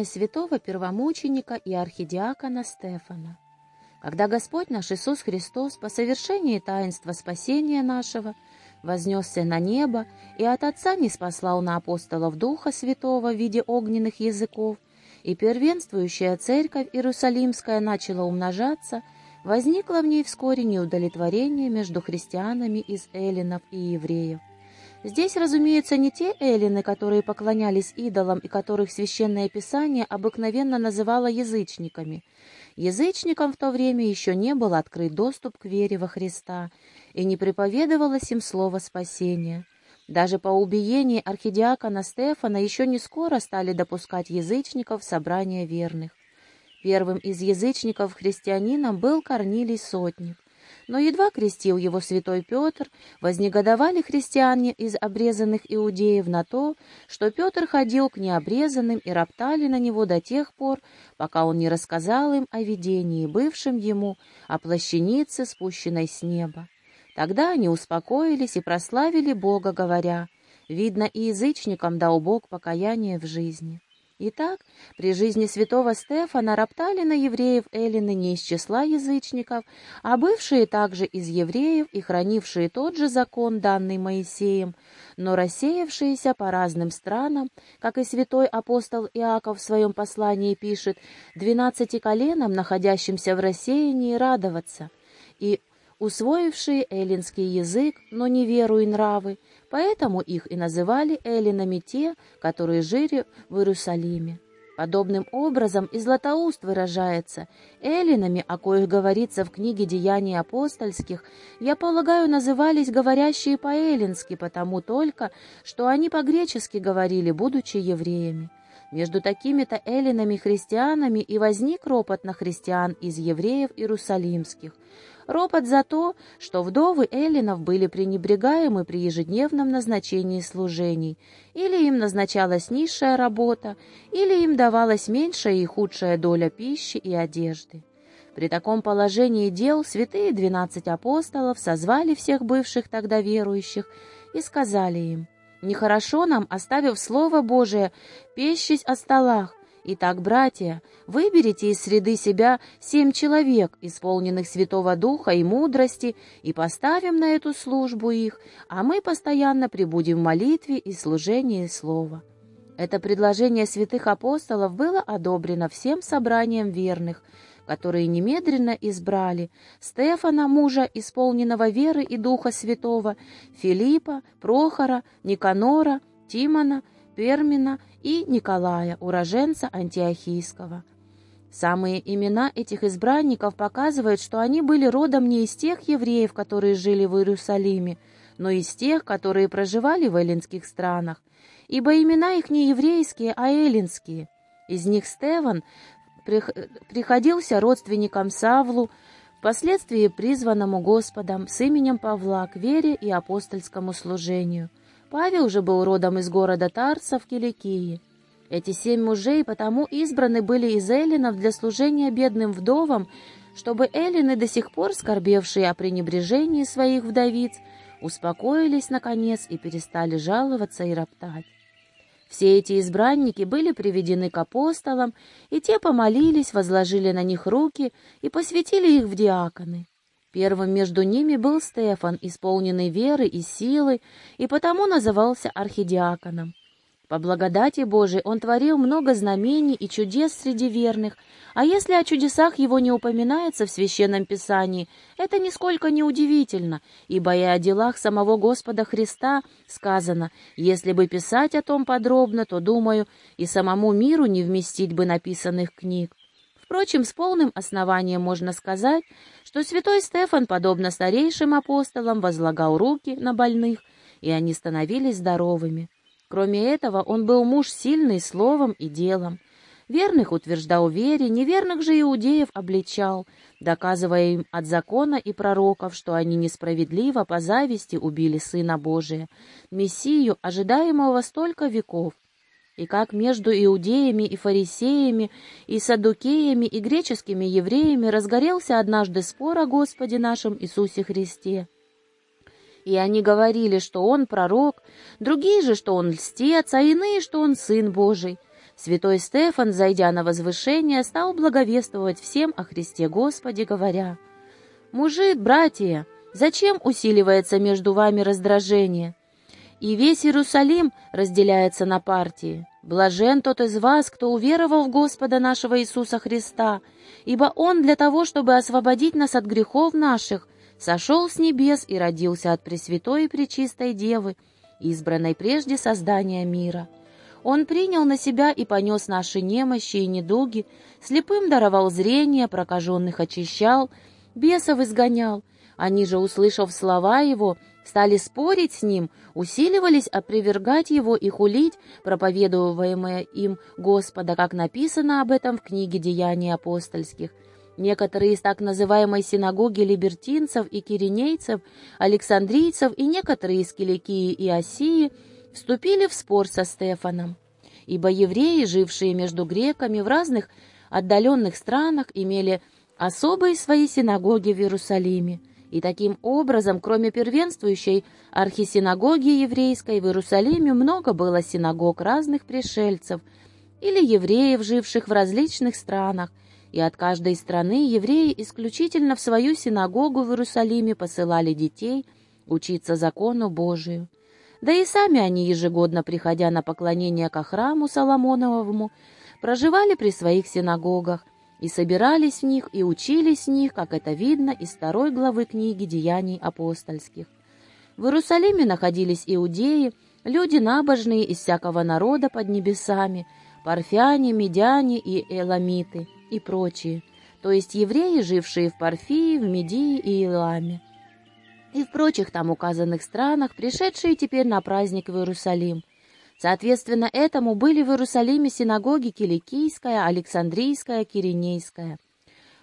святого первомученика и архидиакона Стефана. Когда Господь наш Иисус Христос по совершении таинства спасения нашего вознесся на небо и от Отца не спаслал на апостолов Духа Святого в виде огненных языков, и первенствующая церковь Иерусалимская начала умножаться, возникло в ней вскоре неудовлетворение между христианами из эллинов и евреев. Здесь, разумеется, не те эллины, которые поклонялись идолам и которых Священное Писание обыкновенно называло язычниками. Язычникам в то время еще не был открыт доступ к вере во Христа, и не приповедовалось им слово спасения. Даже по убиении архидиакона Стефана еще не скоро стали допускать язычников в собрание верных. Первым из язычников христианином был Корнилий Сотник. Но едва крестил его святой Петр, вознегодовали христиане из обрезанных иудеев на то, что Петр ходил к необрезанным и роптали на него до тех пор, пока он не рассказал им о видении, бывшем ему, о плащанице, спущенной с неба. Тогда они успокоились и прославили Бога, говоря, «Видно, и язычникам дал Бог покаяние в жизни». Итак, при жизни святого Стефана роптали на евреев эллины не из числа язычников, а бывшие также из евреев и хранившие тот же закон, данный Моисеем, но рассеявшиеся по разным странам, как и святой апостол Иаков в своем послании пишет, двенадцати коленам, находящимся в рассеянии, радоваться, и усвоившие эллинский язык, но не веру и нравы, поэтому их и называли эллинами те, которые жили в Иерусалиме. Подобным образом и Златоуст выражается. Эллинами, о коих говорится в книге «Деяний апостольских», я полагаю, назывались говорящие по-эллински, потому только, что они по-гречески говорили, будучи евреями. Между такими-то эллинами-христианами и возник ропот на христиан из евреев иерусалимских – Ропот за то, что вдовы эллинов были пренебрегаемы при ежедневном назначении служений, или им назначалась низшая работа, или им давалась меньшая и худшая доля пищи и одежды. При таком положении дел святые двенадцать апостолов созвали всех бывших тогда верующих и сказали им, «Нехорошо нам, оставив Слово Божие, пещись о столах, Итак, братья, выберите из среды себя семь человек, исполненных Святого Духа и мудрости, и поставим на эту службу их, а мы постоянно пребудем в молитве и служении Слова». Это предложение святых апостолов было одобрено всем собранием верных, которые немедленно избрали Стефана, мужа, исполненного веры и Духа Святого, Филиппа, Прохора, Никанора, Тимона, Пермина и Николая, уроженца Антиохийского. Самые имена этих избранников показывают, что они были родом не из тех евреев, которые жили в Иерусалиме, но из тех, которые проживали в эллинских странах, ибо имена их не еврейские, а эллинские. Из них Стеван приходился родственникам Савлу, впоследствии призванному Господом с именем Павла к вере и апостольскому служению – Павел же был родом из города Тарса в Киликии. Эти семь мужей потому избраны были из эллинов для служения бедным вдовам, чтобы эллины, до сих пор скорбевшие о пренебрежении своих вдовиц, успокоились, наконец, и перестали жаловаться и роптать. Все эти избранники были приведены к апостолам, и те помолились, возложили на них руки и посвятили их в диаконы. Первым между ними был Стефан, исполненный веры и силы, и потому назывался архидиаконом. По благодати Божией он творил много знамений и чудес среди верных, а если о чудесах его не упоминается в Священном Писании, это нисколько не удивительно, ибо и о делах самого Господа Христа сказано, если бы писать о том подробно, то, думаю, и самому миру не вместить бы написанных книг. Впрочем, с полным основанием можно сказать, что святой Стефан, подобно старейшим апостолам, возлагал руки на больных, и они становились здоровыми. Кроме этого, он был муж сильный словом и делом. Верных утверждал вере, неверных же иудеев обличал, доказывая им от закона и пророков, что они несправедливо по зависти убили Сына Божия, Мессию, ожидаемого столько веков, и как между иудеями и фарисеями, и садукеями, и греческими евреями разгорелся однажды спор о Господе нашем Иисусе Христе. И они говорили, что он пророк, другие же, что он льстец, а иные, что он сын Божий. святой Стефан, зайдя на возвышение, стал благовествовать всем о Христе Господе, говоря, «Мужи, братья, зачем усиливается между вами раздражение? И весь Иерусалим разделяется на партии. Блажен тот из вас, кто уверовал в Господа нашего Иисуса Христа, ибо Он для того, чтобы освободить нас от грехов наших, сошел с небес и родился от Пресвятой и Пречистой Девы, избранной прежде создания мира. Он принял на себя и понес наши немощи и недуги, слепым даровал зрение, прокаженных очищал, бесов изгонял. Они же, услышав слова его, стали спорить с ним, усиливались опровергать его и хулить проповедуемое им Господа, как написано об этом в книге «Деяний апостольских». Некоторые из так называемой синагоги либертинцев и киринейцев, александрийцев и некоторые из Киликии и Осии вступили в спор со Стефаном. Ибо евреи, жившие между греками в разных отдаленных странах, имели особые свои синагоги в Иерусалиме. И таким образом, кроме первенствующей архисинагоги еврейской, в Иерусалиме много было синагог разных пришельцев или евреев, живших в различных странах, и от каждой страны евреи исключительно в свою синагогу в Иерусалиме посылали детей учиться закону Божию. Да и сами они, ежегодно приходя на поклонение ко храму Соломоновому, проживали при своих синагогах и собирались в них и учились в них, как это видно из второй главы книги «Деяний апостольских». В Иерусалиме находились иудеи, люди набожные из всякого народа под небесами, парфяне, медяне и эламиты – и прочие, то есть евреи, жившие в Парфии, в Медии и Иламе, и в прочих там указанных странах, пришедшие теперь на праздник в Иерусалим. Соответственно, этому были в Иерусалиме синагоги Киликийская, Александрийская, Киринейская.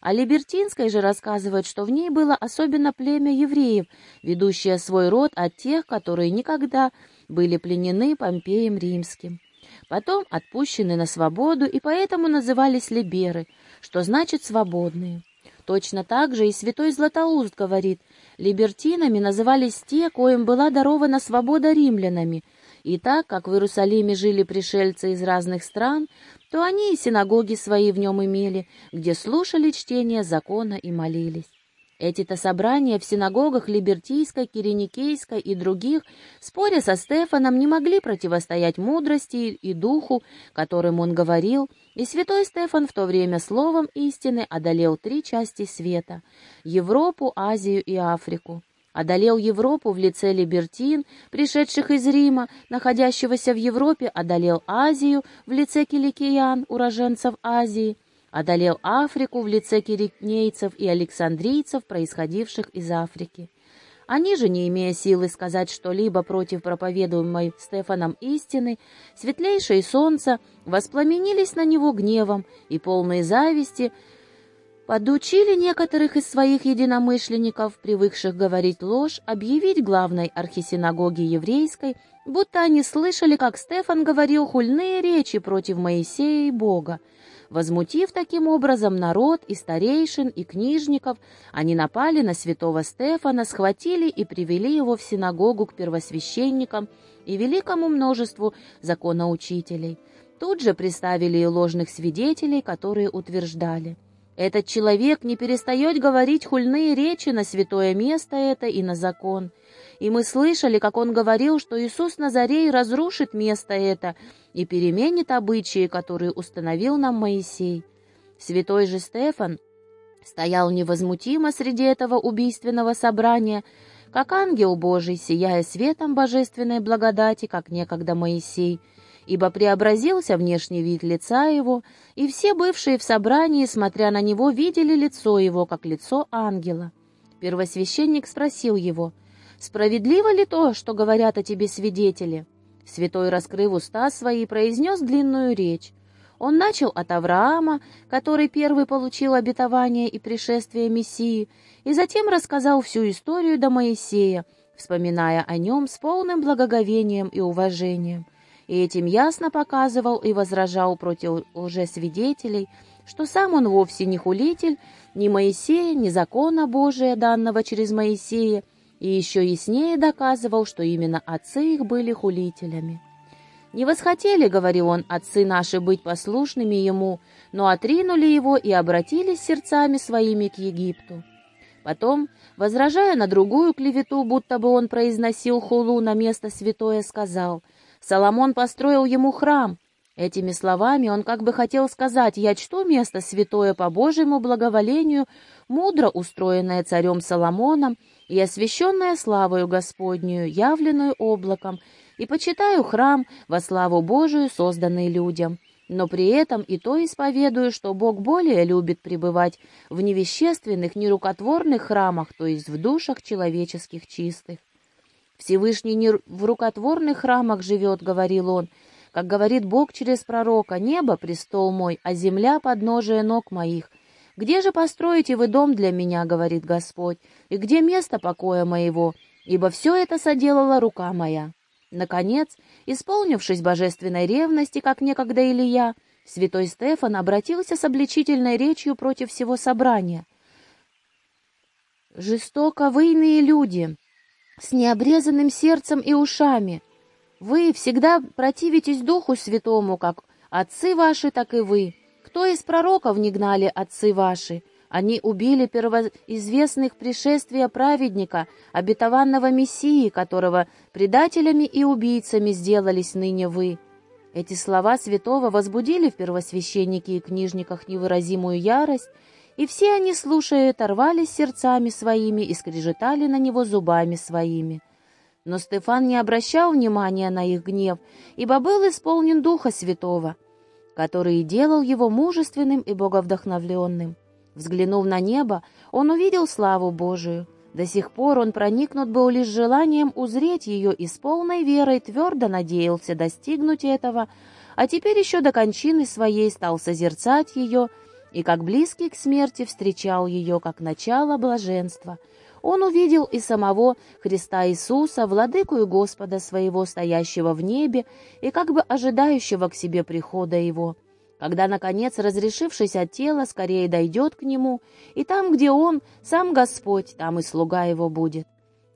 А Либертинская же рассказывает, что в ней было особенно племя евреев, ведущее свой род от тех, которые никогда были пленены Помпеем Римским потом отпущены на свободу и поэтому назывались либеры, что значит «свободные». Точно так же и святой Златоуст говорит, либертинами назывались те, коим была дарована свобода римлянами, и так как в Иерусалиме жили пришельцы из разных стран, то они и синагоги свои в нем имели, где слушали чтение закона и молились. Эти-то собрания в синагогах Либертийской, Киреникейской и других, споря со Стефаном, не могли противостоять мудрости и духу, которым он говорил, и святой Стефан в то время словом истины одолел три части света — Европу, Азию и Африку. Одолел Европу в лице либертин, пришедших из Рима, находящегося в Европе, одолел Азию в лице киликиян, уроженцев Азии — одолел Африку в лице кирикнейцев и александрийцев, происходивших из Африки. Они же, не имея силы сказать что-либо против проповедуемой Стефаном истины, светлейшее солнце воспламенились на него гневом и полные зависти, подучили некоторых из своих единомышленников, привыкших говорить ложь, объявить главной архисинагоге еврейской, будто они слышали, как Стефан говорил хульные речи против Моисея и Бога, Возмутив таким образом народ и старейшин, и книжников, они напали на святого Стефана, схватили и привели его в синагогу к первосвященникам и великому множеству законоучителей. Тут же приставили и ложных свидетелей, которые утверждали. Этот человек не перестает говорить хульные речи на святое место это и на закон. И мы слышали, как он говорил, что Иисус Назарей разрушит место это и переменит обычаи, которые установил нам Моисей. Святой же Стефан стоял невозмутимо среди этого убийственного собрания, как ангел Божий, сияя светом божественной благодати, как некогда Моисей, ибо преобразился внешний вид лица его, и все бывшие в собрании, смотря на него, видели лицо его, как лицо ангела. Первосвященник спросил его, «Справедливо ли то, что говорят о тебе свидетели?» Святой, раскрыв уста свои, произнес длинную речь. Он начал от Авраама, который первый получил обетование и пришествие Мессии, и затем рассказал всю историю до Моисея, вспоминая о нем с полным благоговением и уважением. И этим ясно показывал и возражал против лжесвидетелей, что сам он вовсе не хулитель ни Моисея, ни закона Божия, данного через Моисея, и еще яснее доказывал, что именно отцы их были хулителями. «Не восхотели, — говорил он, — отцы наши быть послушными ему, но отринули его и обратились сердцами своими к Египту». Потом, возражая на другую клевету, будто бы он произносил хулу на место святое, сказал, «Соломон построил ему храм». Этими словами он как бы хотел сказать, «Я чту место святое по Божьему благоволению, мудро устроенное царем Соломоном и освященное славою Господнюю, явленную облаком, и почитаю храм во славу Божию, созданный людям. Но при этом и то исповедую, что Бог более любит пребывать в невещественных, нерукотворных храмах, то есть в душах человеческих чистых. Всевышний не в рукотворных храмах живет, говорил он, как говорит Бог через пророка, небо — престол мой, а земля — подножие ног моих. Где же построите вы дом для меня, говорит Господь, и где место покоя моего, ибо все это соделала рука моя. Наконец, исполнившись божественной ревности, как некогда Илья, святой Стефан обратился с обличительной речью против всего собрания. «Жестоко иные люди, с необрезанным сердцем и ушами. Вы всегда противитесь Духу Святому, как отцы ваши, так и вы. Кто из пророков не гнали отцы ваши?» Они убили первоизвестных пришествия праведника, обетованного Мессии, которого предателями и убийцами сделались ныне вы. Эти слова святого возбудили в первосвященнике и книжниках невыразимую ярость, и все они, слушая, оторвались сердцами своими и скрежетали на него зубами своими. Но Стефан не обращал внимания на их гнев, ибо был исполнен Духа Святого, который делал его мужественным и боговдохновленным. Взглянув на небо, он увидел славу Божию. До сих пор он проникнут был лишь желанием узреть ее и с полной верой твердо надеялся достигнуть этого, а теперь еще до кончины своей стал созерцать ее и, как близкий к смерти, встречал ее как начало блаженства. Он увидел и самого Христа Иисуса, владыку и Господа своего, стоящего в небе и как бы ожидающего к себе прихода его когда, наконец, разрешившись от тела, скорее дойдет к нему, и там, где он, сам Господь, там и слуга его будет.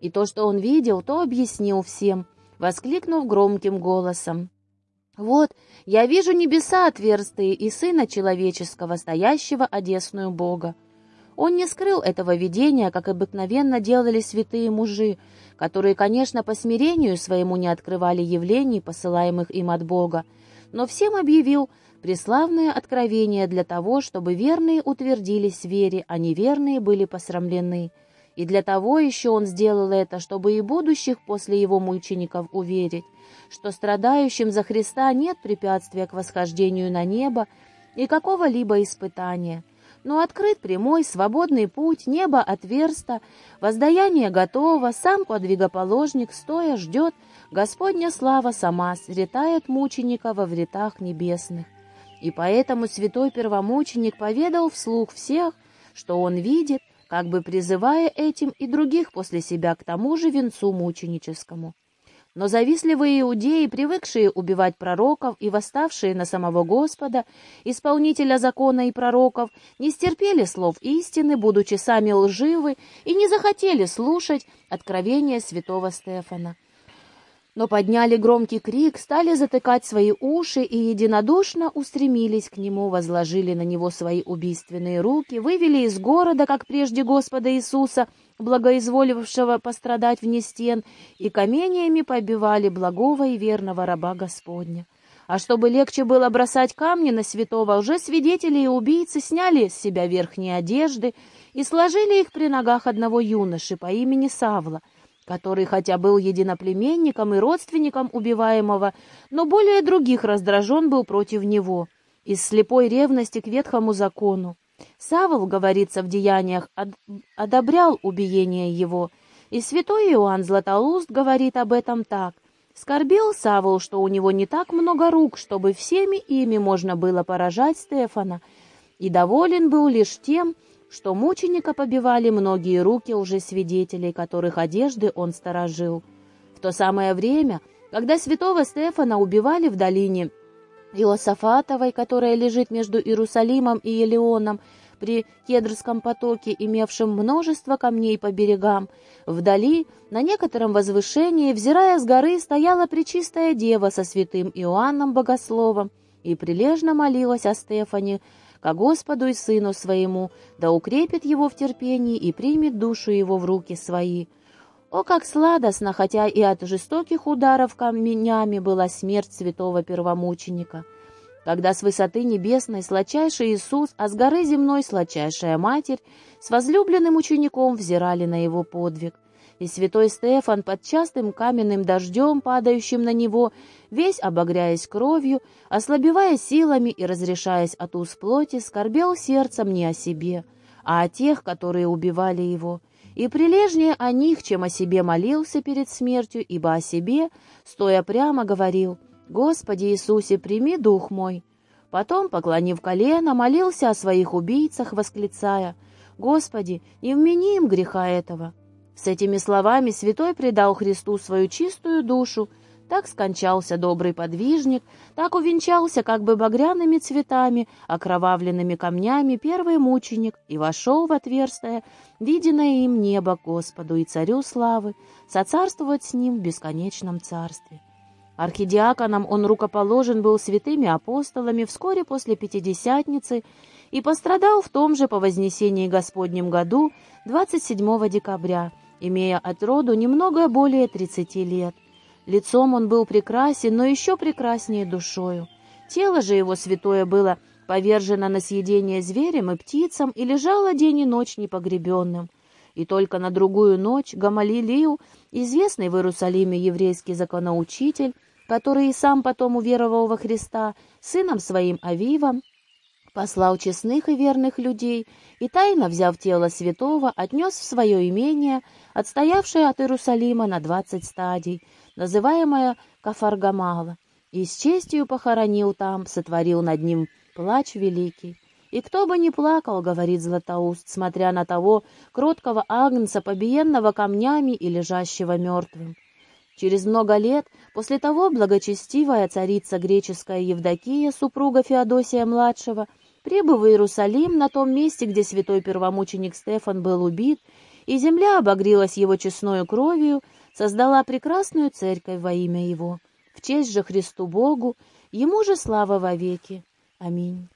И то, что он видел, то объяснил всем, воскликнув громким голосом. «Вот, я вижу небеса отверстые и Сына Человеческого, стоящего одесную Бога». Он не скрыл этого видения, как обыкновенно делали святые мужи, которые, конечно, по смирению своему не открывали явлений, посылаемых им от Бога, но всем объявил, преславное откровение для того, чтобы верные утвердились в вере, а неверные были посрамлены. И для того еще он сделал это, чтобы и будущих после его мучеников уверить, что страдающим за Христа нет препятствия к восхождению на небо и какого-либо испытания. Но открыт прямой, свободный путь, небо отверсто, воздаяние готово, сам подвигоположник стоя ждет, Господня слава сама сретает мученика во вретах небесных. И поэтому святой первомученик поведал вслух всех, что он видит, как бы призывая этим и других после себя к тому же венцу мученическому. Но завистливые иудеи, привыкшие убивать пророков и восставшие на самого Господа, исполнителя закона и пророков, не стерпели слов истины, будучи сами лживы, и не захотели слушать откровения святого Стефана но подняли громкий крик, стали затыкать свои уши и единодушно устремились к нему, возложили на него свои убийственные руки, вывели из города, как прежде Господа Иисуса, благоизволившего пострадать вне стен, и каменьями побивали благого и верного раба Господня. А чтобы легче было бросать камни на святого, уже свидетели и убийцы сняли с себя верхние одежды и сложили их при ногах одного юноши по имени Савла — который хотя был единоплеменником и родственником убиваемого, но более других раздражен был против него, из слепой ревности к ветхому закону. Савл, говорится в деяниях, одобрял убиение его, и святой Иоанн Златоуст говорит об этом так. Скорбел Савл, что у него не так много рук, чтобы всеми ими можно было поражать Стефана, и доволен был лишь тем, что мученика побивали многие руки уже свидетелей, которых одежды он сторожил. В то самое время, когда святого Стефана убивали в долине Иосафатовой, которая лежит между Иерусалимом и Елеоном, при Кедрском потоке, имевшем множество камней по берегам, вдали, на некотором возвышении, взирая с горы, стояла Пречистая Дева со святым Иоанном Богословом и прилежно молилась о Стефане, ко Господу и Сыну Своему, да укрепит его в терпении и примет душу его в руки свои. О, как сладостно, хотя и от жестоких ударов камнями была смерть святого первомученика! Когда с высоты небесной сладчайший Иисус, а с горы земной сладчайшая Матерь с возлюбленным учеником взирали на его подвиг. И святой Стефан под частым каменным дождем, падающим на него, весь обогряясь кровью, ослабевая силами и разрешаясь от уз плоти, скорбел сердцем не о себе, а о тех, которые убивали его — и прилежнее о них, чем о себе молился перед смертью, ибо о себе, стоя прямо, говорил, «Господи Иисусе, прими дух мой». Потом, поклонив колено, молился о своих убийцах, восклицая, «Господи, не вмени им греха этого». С этими словами святой предал Христу свою чистую душу, так скончался добрый подвижник, так увенчался как бы багряными цветами, окровавленными камнями первый мученик и вошел в отверстие, виденное им небо Господу и Царю славы, соцарствовать с ним в бесконечном царстве. Архидиаконом он рукоположен был святыми апостолами вскоре после Пятидесятницы и пострадал в том же по Вознесении Господнем году 27 декабря, имея от роду немного более 30 лет. Лицом он был прекрасен, но еще прекраснее душою. Тело же его святое было повержено на съедение зверям и птицам и лежало день и ночь непогребенным. И только на другую ночь Гамалилию, известный в Иерусалиме еврейский законоучитель, который и сам потом уверовал во Христа, сыном своим Авивом, послал честных и верных людей и, тайно взяв тело святого, отнес в свое имение, отстоявшее от Иерусалима на двадцать стадий, называемое Кафаргамала, и с честью похоронил там, сотворил над ним плач великий. И кто бы ни плакал, говорит Златоуст, смотря на того кроткого агнца, побиенного камнями и лежащего мертвым. Через много лет, после того благочестивая царица греческая Евдокия, супруга Феодосия-младшего, прибыв в Иерусалим, на том месте, где святой первомученик Стефан был убит, и земля обогрелась его честною кровью, создала прекрасную церковь во имя Его. В честь же Христу Богу, Ему же слава вовеки. Аминь.